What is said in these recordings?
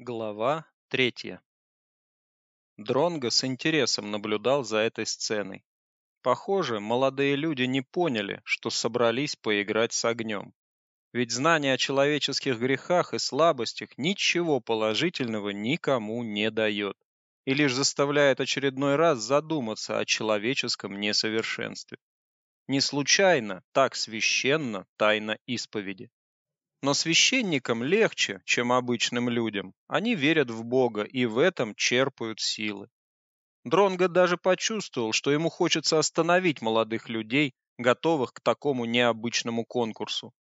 Глава третья. Дронго с интересом наблюдал за этой сценой. Похоже, молодые люди не поняли, что собрались поиграть с огнем. Ведь знание о человеческих грехах и слабостях ничего положительного никому не дает и лишь заставляет очередной раз задуматься о человеческом несовершенстве. Не случайно так священна тайна исповеди. Но священникам легче, чем обычным людям. Они верят в Бога и в этом черпают силы. Дронго даже почувствовал, что ему хочется остановить молодых людей, готовых к такому необычному конкурсу.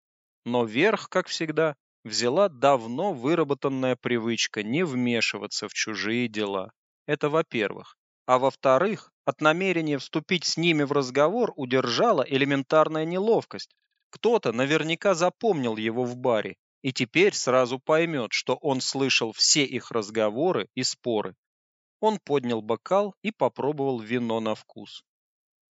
Но верх, как всегда, взяла давно выработанная привычка не вмешиваться в чужие дела. Это во-первых. А во-вторых, от намерения вступить с ними в разговор удержала элементарная неловкость. Кто-то наверняка запомнил его в баре и теперь сразу поймет, что он слышал все их разговоры и споры. Он поднял бокал и попробовал вино на вкус.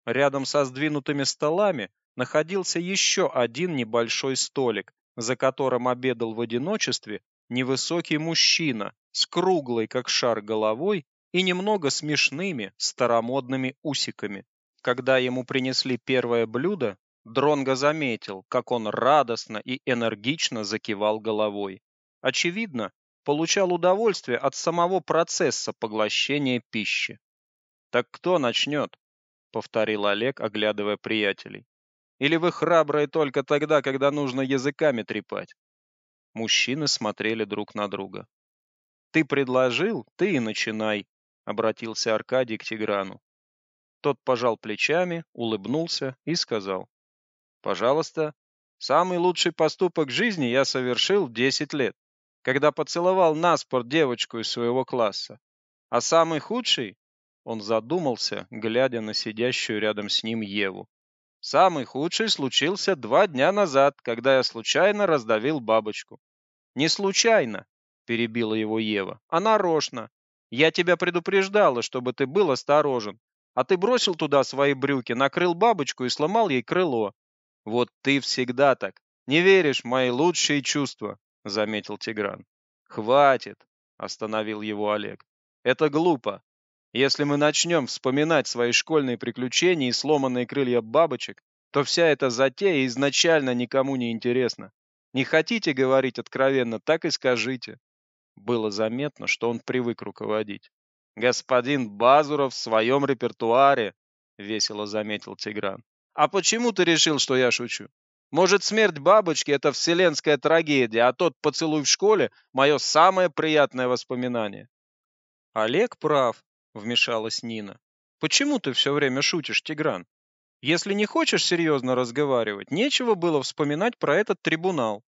Рядом со сдвинутыми столами находился еще один небольшой столик, за которым обедал в одиночестве невысокий мужчина с круглой как шар головой и немного смешными старомодными усиками. Когда ему принесли первое блюдо, Дронго заметил, как он радостно и энергично закивал головой. Очевидно, получал удовольствие от самого процесса поглощения пищи. «Так кто начнет?» — повторил Олег, оглядывая приятелей. «Или вы храбрые только тогда, когда нужно языками трепать?» Мужчины смотрели друг на друга. «Ты предложил, ты и начинай», — обратился Аркадий к Тиграну. Тот пожал плечами, улыбнулся и сказал. Пожалуйста. Самый лучший поступок жизни я совершил в 10 лет, когда поцеловал наспорт девочку из своего класса. А самый худший, он задумался, глядя на сидящую рядом с ним Еву. Самый худший случился два дня назад, когда я случайно раздавил бабочку. Не случайно, перебила его Ева, а нарочно. Я тебя предупреждала, чтобы ты был осторожен. А ты бросил туда свои брюки, накрыл бабочку и сломал ей крыло. Вот ты всегда так. Не веришь в мои лучшие чувства, заметил Тигран. Хватит, остановил его Олег. Это глупо. Если мы начнем вспоминать свои школьные приключения и сломанные крылья бабочек, то вся эта затея изначально никому не интересна. Не хотите говорить откровенно, так и скажите. Было заметно, что он привык руководить. Господин Базуров в своем репертуаре, весело заметил Тигран. А почему ты решил, что я шучу? Может, смерть бабочки это вселенская трагедия, а тот поцелуй в школе мое самое приятное воспоминание. Олег прав, вмешалась Нина. Почему ты все время шутишь, Тигран? Если не хочешь серьезно разговаривать, нечего было вспоминать про этот трибунал.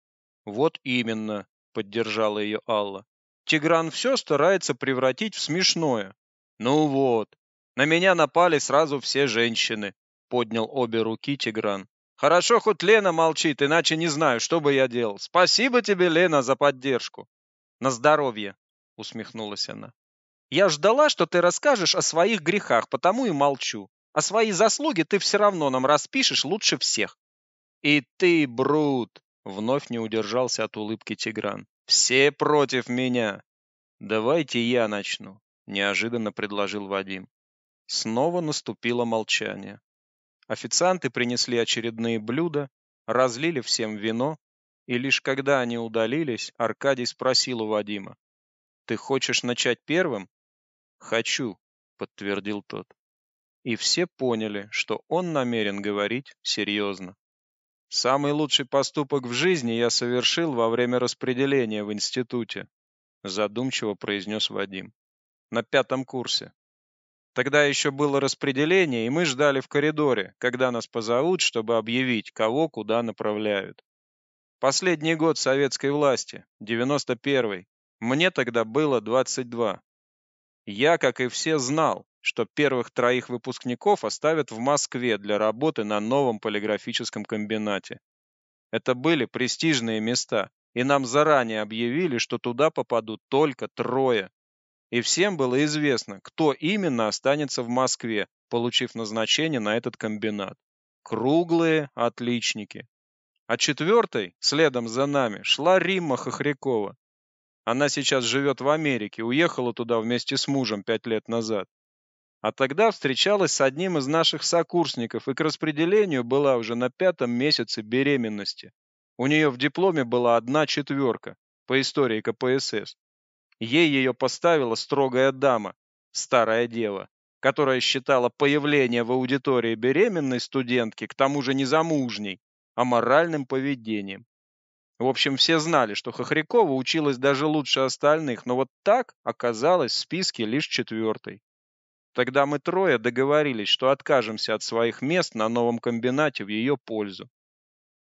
Вот именно, поддержала ее Алла. Тигран все старается превратить в смешное. Ну вот, на меня напали сразу все женщины поднял обе руки Тигран. Хорошо, хоть Лена молчит, иначе не знаю, что бы я делал. Спасибо тебе, Лена, за поддержку. На здоровье, усмехнулась она. Я ждала, что ты расскажешь о своих грехах, потому и молчу. А свои заслуги ты все равно нам распишешь лучше всех. И ты, Брут, вновь не удержался от улыбки Тигран. Все против меня. Давайте я начну, неожиданно предложил Вадим. Снова наступило молчание. Официанты принесли очередные блюда, разлили всем вино, и лишь когда они удалились, Аркадий спросил у Вадима: "Ты хочешь начать первым?" "Хочу", подтвердил тот. И все поняли, что он намерен говорить серьезно. Самый лучший поступок в жизни я совершил во время распределения в институте, задумчиво произнес Вадим. На пятом курсе. Тогда еще было распределение, и мы ждали в коридоре, когда нас позовут, чтобы объявить, кого куда направляют. Последний год советской власти, 91-й. Мне тогда было 22. Я, как и все, знал, что первых троих выпускников оставят в Москве для работы на новом полиграфическом комбинате. Это были престижные места, и нам заранее объявили, что туда попадут только трое и всем было известно, кто именно останется в Москве, получив назначение на этот комбинат. Круглые отличники. А четвертой, следом за нами, шла Римма Хохрякова. Она сейчас живет в Америке, уехала туда вместе с мужем пять лет назад. А тогда встречалась с одним из наших сокурсников и к распределению была уже на пятом месяце беременности. У нее в дипломе была одна четверка по истории КПСС. Ей ее поставила строгая дама, старая дева, которая считала появление в аудитории беременной студентки, к тому же незамужней, аморальным поведением. В общем, все знали, что Хохрякова училась даже лучше остальных, но вот так оказалась в списке лишь четвертой. Тогда мы трое договорились, что откажемся от своих мест на новом комбинате в ее пользу.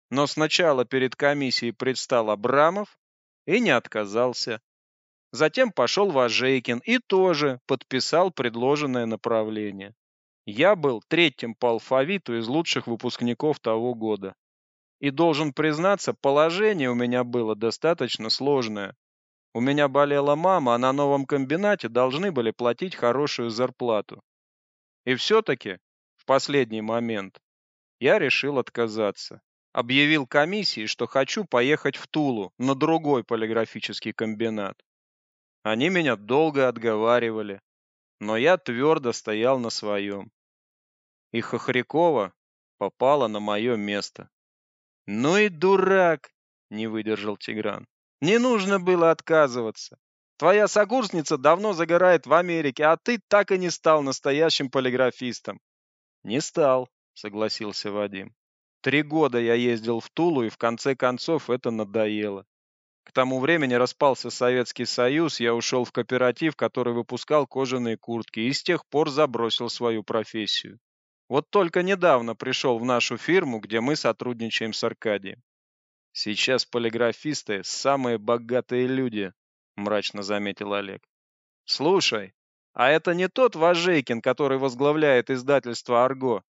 Но сначала перед комиссией предстал Абрамов и не отказался. Затем пошел Важейкин и тоже подписал предложенное направление. Я был третьим по алфавиту из лучших выпускников того года. И должен признаться, положение у меня было достаточно сложное. У меня болела мама, а на новом комбинате должны были платить хорошую зарплату. И все-таки, в последний момент, я решил отказаться объявил комиссии, что хочу поехать в Тулу на другой полиграфический комбинат. Они меня долго отговаривали, но я твердо стоял на своем. И Хохрякова попала на мое место. «Ну и дурак!» — не выдержал Тигран. «Не нужно было отказываться. Твоя сокурсница давно загорает в Америке, а ты так и не стал настоящим полиграфистом». «Не стал», — согласился Вадим. Три года я ездил в Тулу, и в конце концов это надоело. К тому времени распался Советский Союз, я ушел в кооператив, который выпускал кожаные куртки, и с тех пор забросил свою профессию. Вот только недавно пришел в нашу фирму, где мы сотрудничаем с Аркадием. Сейчас полиграфисты самые богатые люди, мрачно заметил Олег. Слушай, а это не тот Важейкин, который возглавляет издательство Арго?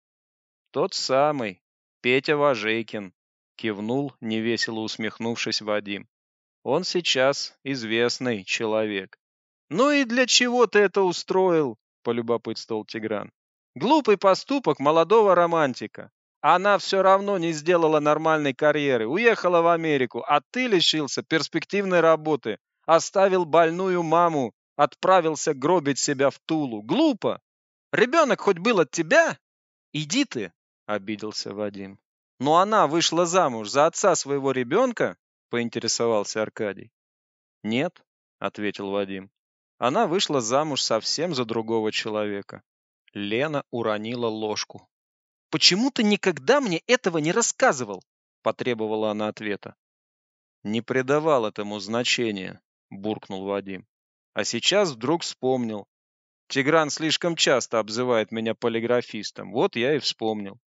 Тот самый, Петя Важейкин, кивнул, невесело усмехнувшись Вадим. Он сейчас известный человек. Ну и для чего ты это устроил? полюбопытствовал Тигран. Глупый поступок молодого романтика. Она все равно не сделала нормальной карьеры, уехала в Америку, а ты лишился перспективной работы, оставил больную маму, отправился гробить себя в Тулу. Глупо. Ребенок хоть был от тебя? Иди ты, — обиделся Вадим. «Но она вышла замуж за отца своего ребенка?» — поинтересовался Аркадий. «Нет», — ответил Вадим. «Она вышла замуж совсем за другого человека». Лена уронила ложку. «Почему ты никогда мне этого не рассказывал?» — потребовала она ответа. «Не придавал этому значения», — буркнул Вадим. «А сейчас вдруг вспомнил. Тигран слишком часто обзывает меня полиграфистом. Вот я и вспомнил.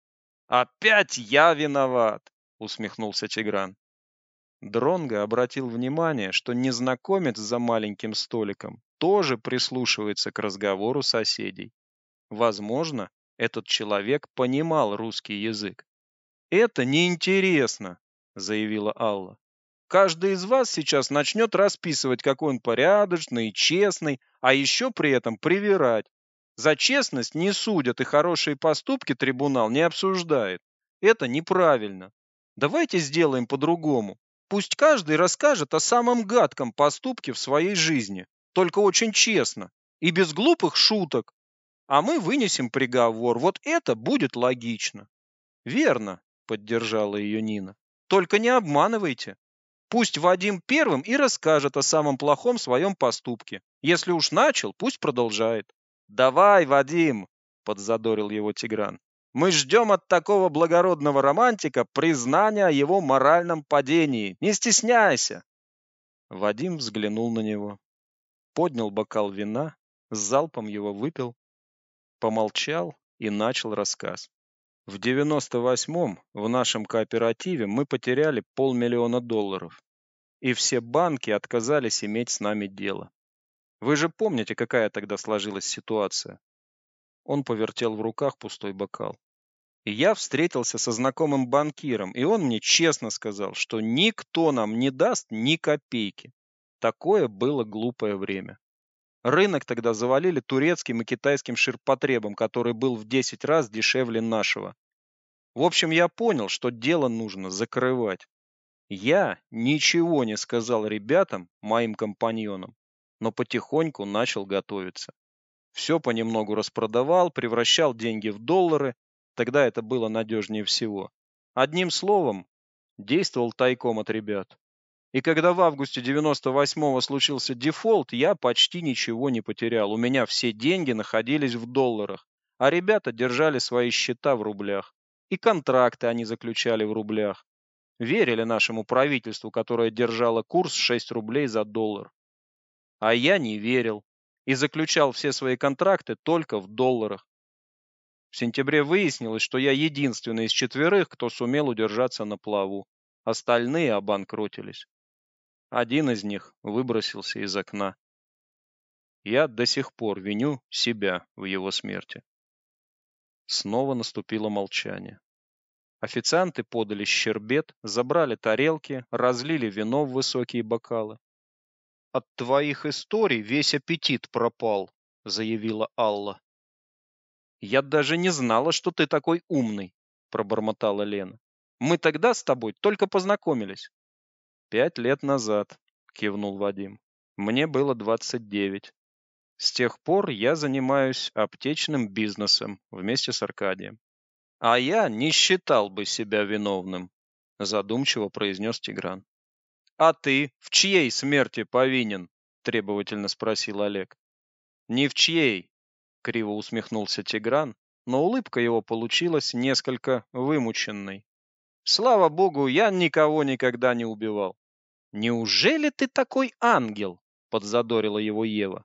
Опять я виноват, усмехнулся Тигран. Дронго обратил внимание, что незнакомец за маленьким столиком тоже прислушивается к разговору соседей. Возможно, этот человек понимал русский язык. Это неинтересно, заявила Алла. Каждый из вас сейчас начнет расписывать, какой он порядочный и честный, а еще при этом привирать. За честность не судят и хорошие поступки трибунал не обсуждает. Это неправильно. Давайте сделаем по-другому. Пусть каждый расскажет о самом гадком поступке в своей жизни, только очень честно и без глупых шуток. А мы вынесем приговор. Вот это будет логично. Верно, поддержала ее Нина. Только не обманывайте. Пусть Вадим первым и расскажет о самом плохом своем поступке. Если уж начал, пусть продолжает. «Давай, Вадим!» — подзадорил его Тигран. «Мы ждем от такого благородного романтика признания о его моральном падении. Не стесняйся!» Вадим взглянул на него, поднял бокал вина, с залпом его выпил, помолчал и начал рассказ. В 98-м в нашем кооперативе мы потеряли полмиллиона долларов, и все банки отказались иметь с нами дело. Вы же помните, какая тогда сложилась ситуация? Он повертел в руках пустой бокал. Я встретился со знакомым банкиром, и он мне честно сказал, что никто нам не даст ни копейки. Такое было глупое время. Рынок тогда завалили турецким и китайским ширпотребом, который был в 10 раз дешевле нашего. В общем, я понял, что дело нужно закрывать. Я ничего не сказал ребятам, моим компаньонам, но потихоньку начал готовиться. Все понемногу распродавал, превращал деньги в доллары, тогда это было надежнее всего. Одним словом, действовал тайком от ребят. И когда в августе 98-го случился дефолт, я почти ничего не потерял. У меня все деньги находились в долларах, а ребята держали свои счета в рублях. И контракты они заключали в рублях. Верили нашему правительству, которое держало курс 6 рублей за доллар. А я не верил и заключал все свои контракты только в долларах. В сентябре выяснилось, что я единственный из четверых, кто сумел удержаться на плаву. Остальные обанкротились. Один из них выбросился из окна. Я до сих пор виню себя в его смерти. Снова наступило молчание. Официанты подали щербет, забрали тарелки, разлили вино в высокие бокалы. От твоих историй весь аппетит пропал, заявила Алла. Я даже не знала, что ты такой умный, пробормотала Лена. Мы тогда с тобой только познакомились. Пять лет назад, кивнул Вадим. Мне было двадцать девять. С тех пор я занимаюсь аптечным бизнесом вместе с Аркадием. А я не считал бы себя виновным, задумчиво произнес Тигран. А ты в чьей смерти повинен? требовательно спросил Олег. Ни в чьей, криво усмехнулся Тигран, но улыбка его получилась несколько вымученной. Слава богу, я никого никогда не убивал. Неужели ты такой ангел? подзадорила его Ева.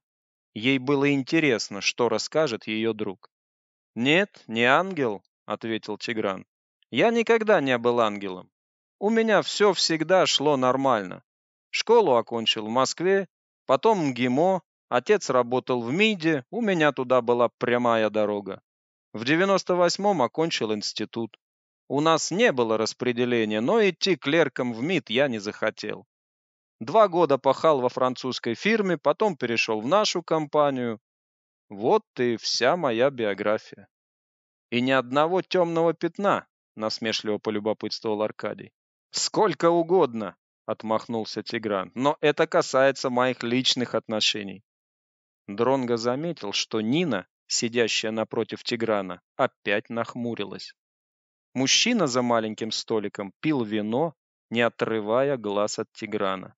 Ей было интересно, что расскажет ее друг. Нет, не ангел, ответил Тигран. Я никогда не был ангелом. У меня все всегда шло нормально. Школу окончил в Москве, потом МГИМО, отец работал в МИДе, у меня туда была прямая дорога. В 98-м окончил институт. У нас не было распределения, но идти клерком в МИД я не захотел. Два года пахал во французской фирме, потом перешел в нашу компанию. Вот и вся моя биография. И ни одного темного пятна, насмешливо полюбопытствовал Аркадий. Сколько угодно, отмахнулся Тигран. Но это касается моих личных отношений. Дронго заметил, что Нина, сидящая напротив Тиграна, опять нахмурилась. Мужчина за маленьким столиком пил вино, не отрывая глаз от Тиграна.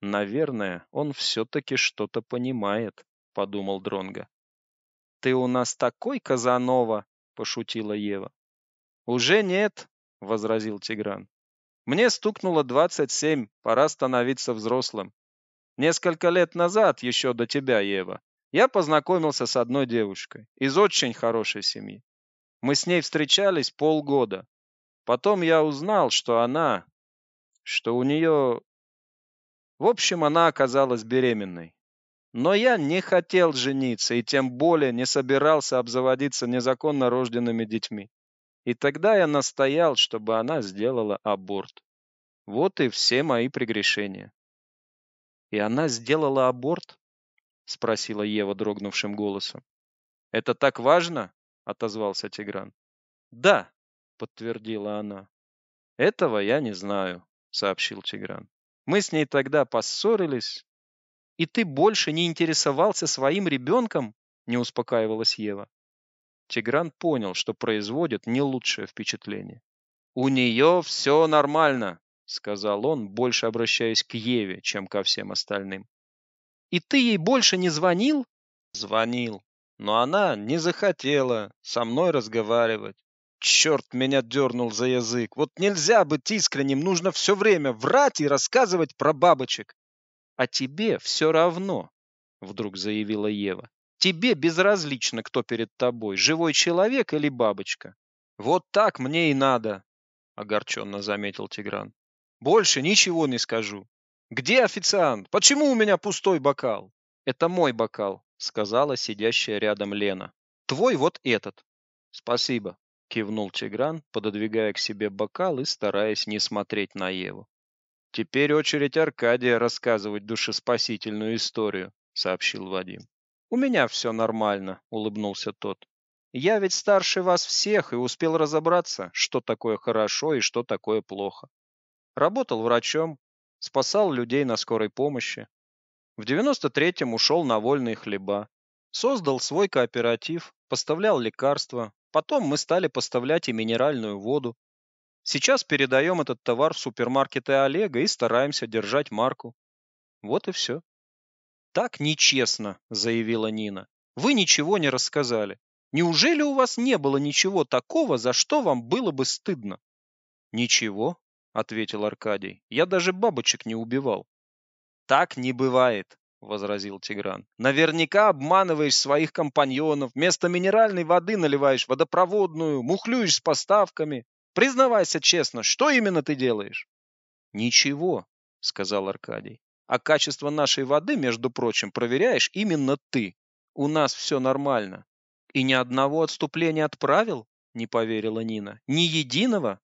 Наверное, он все таки что-то понимает, подумал Дронга. Ты у нас такой Казанова, пошутила Ева. Уже нет, возразил Тигран. Мне стукнуло двадцать семь, пора становиться взрослым. Несколько лет назад, еще до тебя, Ева, я познакомился с одной девушкой из очень хорошей семьи. Мы с ней встречались полгода. Потом я узнал, что она, что у нее... В общем, она оказалась беременной. Но я не хотел жениться и тем более не собирался обзаводиться незаконно рожденными детьми. И тогда я настоял, чтобы она сделала аборт. Вот и все мои прегрешения. И она сделала аборт? спросила Ева дрогнувшим голосом. Это так важно? отозвался Тигран. Да, подтвердила она. Этого я не знаю, сообщил Тигран. Мы с ней тогда поссорились. И ты больше не интересовался своим ребенком? не успокаивалась Ева. Тигран понял, что производит не лучшее впечатление. У нее все нормально, сказал он, больше обращаясь к Еве, чем ко всем остальным. И ты ей больше не звонил? Звонил, но она не захотела со мной разговаривать. Черт меня дернул за язык. Вот нельзя быть искренним, нужно все время врать и рассказывать про бабочек. А тебе все равно, вдруг заявила Ева. Тебе безразлично, кто перед тобой, живой человек или бабочка. Вот так мне и надо, огорченно заметил Тигран. Больше ничего не скажу. Где официант? Почему у меня пустой бокал? Это мой бокал, сказала сидящая рядом Лена. Твой вот этот. Спасибо, кивнул Тигран, пододвигая к себе бокал и стараясь не смотреть на Еву. Теперь очередь Аркадия рассказывать душеспасительную историю, сообщил Вадим. У меня все нормально, улыбнулся тот. Я ведь старше вас всех и успел разобраться, что такое хорошо и что такое плохо. Работал врачом, спасал людей на скорой помощи. В 93-м ушел на вольные хлеба. Создал свой кооператив, поставлял лекарства. Потом мы стали поставлять и минеральную воду. Сейчас передаем этот товар в супермаркеты Олега и стараемся держать марку. Вот и все. Так нечестно, заявила Нина. Вы ничего не рассказали. Неужели у вас не было ничего такого, за что вам было бы стыдно? Ничего, ответил Аркадий. Я даже бабочек не убивал. Так не бывает, возразил Тигран. Наверняка обманываешь своих компаньонов, вместо минеральной воды наливаешь водопроводную, мухлюешь с поставками. Признавайся честно, что именно ты делаешь? Ничего, сказал Аркадий. А качество нашей воды, между прочим, проверяешь именно ты. У нас все нормально. И ни одного отступления от правил? Не поверила Нина. Ни единого?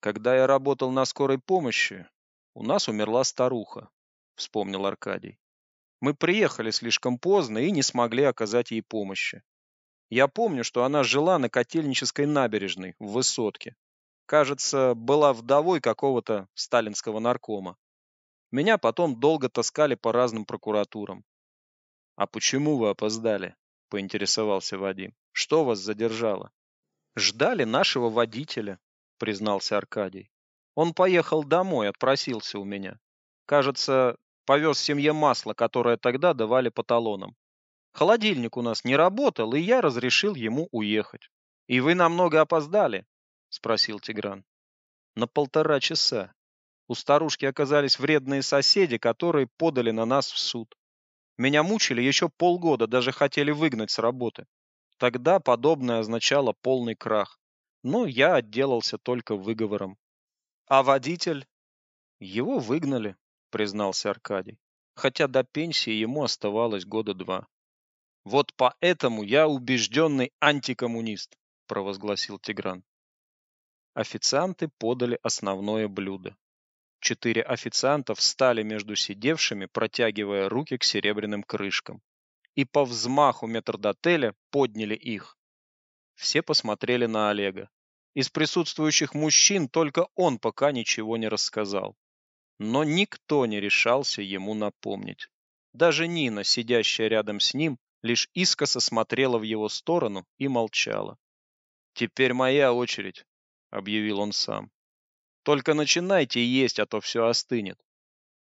Когда я работал на скорой помощи, у нас умерла старуха, вспомнил Аркадий. Мы приехали слишком поздно и не смогли оказать ей помощи. Я помню, что она жила на Котельнической набережной в Высотке. Кажется, была вдовой какого-то сталинского наркома. Меня потом долго таскали по разным прокуратурам. А почему вы опоздали? поинтересовался Вадим. Что вас задержало? Ждали нашего водителя, признался Аркадий. Он поехал домой, отпросился у меня. Кажется, повез семье масло, которое тогда давали по талонам. Холодильник у нас не работал, и я разрешил ему уехать. И вы намного опоздали, спросил Тигран. На полтора часа. У старушки оказались вредные соседи, которые подали на нас в суд. Меня мучили еще полгода, даже хотели выгнать с работы. Тогда подобное означало полный крах. Но я отделался только выговором. А водитель? Его выгнали, признался Аркадий. Хотя до пенсии ему оставалось года два. Вот поэтому я убежденный антикоммунист, провозгласил Тигран. Официанты подали основное блюдо. Четыре официанта встали между сидевшими, протягивая руки к серебряным крышкам. И по взмаху метрдотеля подняли их. Все посмотрели на Олега. Из присутствующих мужчин только он пока ничего не рассказал. Но никто не решался ему напомнить. Даже Нина, сидящая рядом с ним, лишь искоса смотрела в его сторону и молчала. «Теперь моя очередь», — объявил он сам. Только начинайте есть, а то все остынет.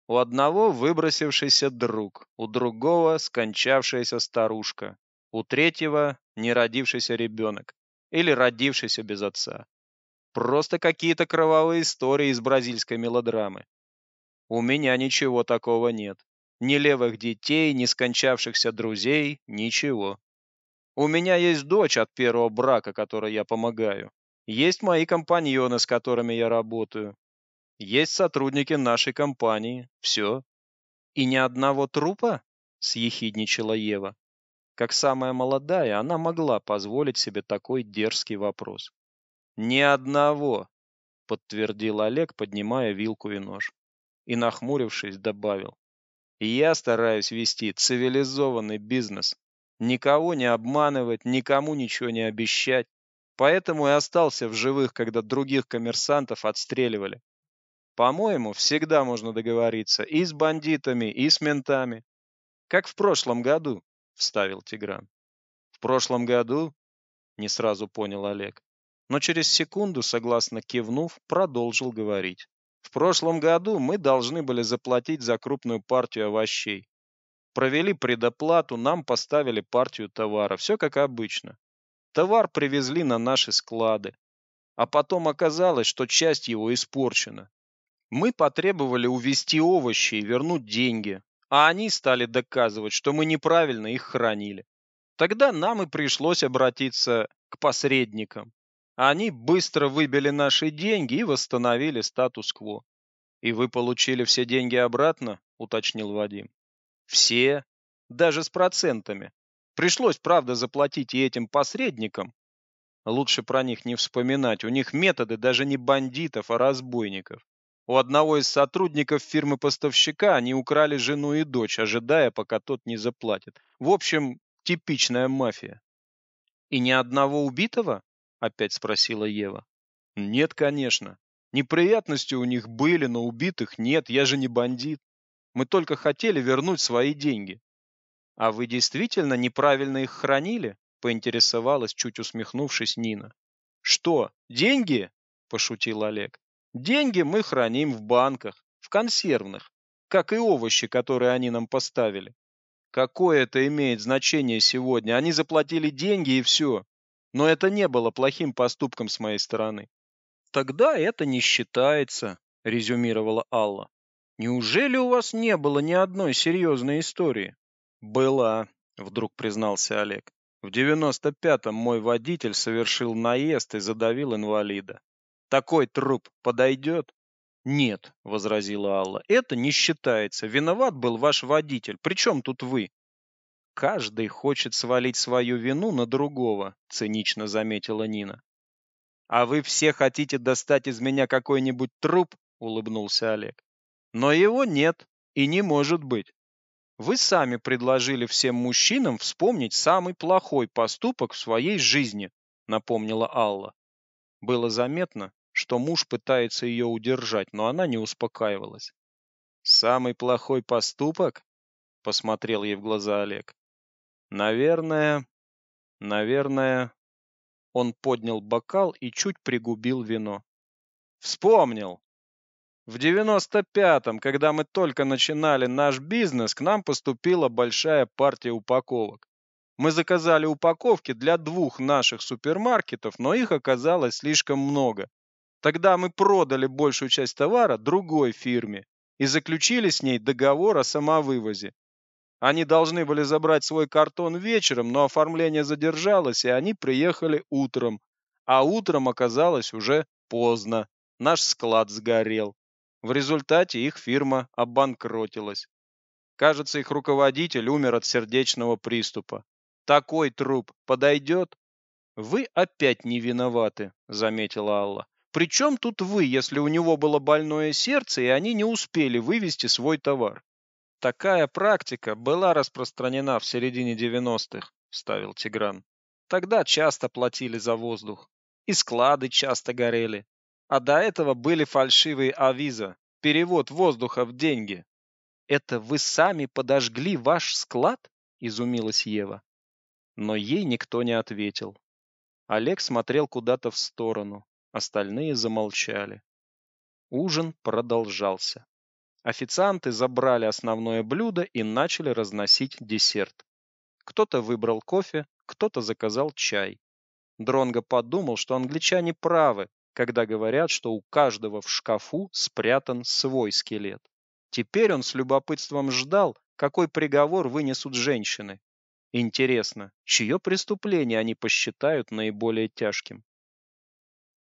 У одного выбросившийся друг, у другого скончавшаяся старушка, у третьего неродившийся ребенок или родившийся без отца. Просто какие-то кровавые истории из бразильской мелодрамы. У меня ничего такого нет. Ни левых детей, ни скончавшихся друзей, ничего. У меня есть дочь от первого брака, которой я помогаю. Есть мои компаньоны, с которыми я работаю. Есть сотрудники нашей компании. Все. И ни одного трупа? съехидничала Ева. Как самая молодая, она могла позволить себе такой дерзкий вопрос. Ни одного, подтвердил Олег, поднимая вилку и нож. И нахмурившись, добавил: "Я стараюсь вести цивилизованный бизнес, никого не обманывать, никому ничего не обещать. Поэтому и остался в живых, когда других коммерсантов отстреливали. По-моему, всегда можно договориться и с бандитами, и с ментами. Как в прошлом году, вставил Тигран. В прошлом году? Не сразу понял Олег. Но через секунду, согласно кивнув, продолжил говорить. В прошлом году мы должны были заплатить за крупную партию овощей. Провели предоплату, нам поставили партию товара. Все как обычно. Товар привезли на наши склады, а потом оказалось, что часть его испорчена. Мы потребовали увезти овощи и вернуть деньги, а они стали доказывать, что мы неправильно их хранили. Тогда нам и пришлось обратиться к посредникам. Они быстро выбили наши деньги и восстановили статус-кво. И вы получили все деньги обратно, уточнил Вадим. Все, даже с процентами. Пришлось, правда, заплатить и этим посредникам. Лучше про них не вспоминать. У них методы даже не бандитов, а разбойников. У одного из сотрудников фирмы-поставщика они украли жену и дочь, ожидая, пока тот не заплатит. В общем, типичная мафия. И ни одного убитого? опять спросила Ева. Нет, конечно. Неприятности у них были, но убитых нет, я же не бандит. Мы только хотели вернуть свои деньги. А вы действительно неправильно их хранили? Поинтересовалась, чуть усмехнувшись Нина. Что, деньги? Пошутил Олег. Деньги мы храним в банках, в консервных, как и овощи, которые они нам поставили. Какое это имеет значение сегодня? Они заплатили деньги и все. Но это не было плохим поступком с моей стороны. Тогда это не считается, резюмировала Алла. Неужели у вас не было ни одной серьезной истории? Была, вдруг признался Олег. В девяносто пятом мой водитель совершил наезд и задавил инвалида. Такой труп подойдет? Нет, возразила Алла. Это не считается. Виноват был ваш водитель. Причем тут вы? Каждый хочет свалить свою вину на другого, цинично заметила Нина. А вы все хотите достать из меня какой-нибудь труп? улыбнулся Олег. Но его нет и не может быть. Вы сами предложили всем мужчинам вспомнить самый плохой поступок в своей жизни, напомнила Алла. Было заметно, что муж пытается ее удержать, но она не успокаивалась. Самый плохой поступок? посмотрел ей в глаза Олег. Наверное, наверное, он поднял бокал и чуть пригубил вино. Вспомнил. В девяносто пятом, когда мы только начинали наш бизнес, к нам поступила большая партия упаковок. Мы заказали упаковки для двух наших супермаркетов, но их оказалось слишком много. Тогда мы продали большую часть товара другой фирме и заключили с ней договор о самовывозе. Они должны были забрать свой картон вечером, но оформление задержалось, и они приехали утром. А утром оказалось уже поздно. Наш склад сгорел. В результате их фирма обанкротилась. Кажется, их руководитель умер от сердечного приступа. Такой труп подойдет? Вы опять не виноваты, заметила Алла. Причем тут вы, если у него было больное сердце, и они не успели вывести свой товар? Такая практика была распространена в середине 90-х, вставил Тигран. Тогда часто платили за воздух, и склады часто горели. А до этого были фальшивые авиза, перевод воздуха в деньги. Это вы сами подожгли ваш склад? изумилась Ева. Но ей никто не ответил. Олег смотрел куда-то в сторону, остальные замолчали. Ужин продолжался. Официанты забрали основное блюдо и начали разносить десерт. Кто-то выбрал кофе, кто-то заказал чай. Дронго подумал, что англичане правы, когда говорят, что у каждого в шкафу спрятан свой скелет. Теперь он с любопытством ждал, какой приговор вынесут женщины. Интересно, чье преступление они посчитают наиболее тяжким?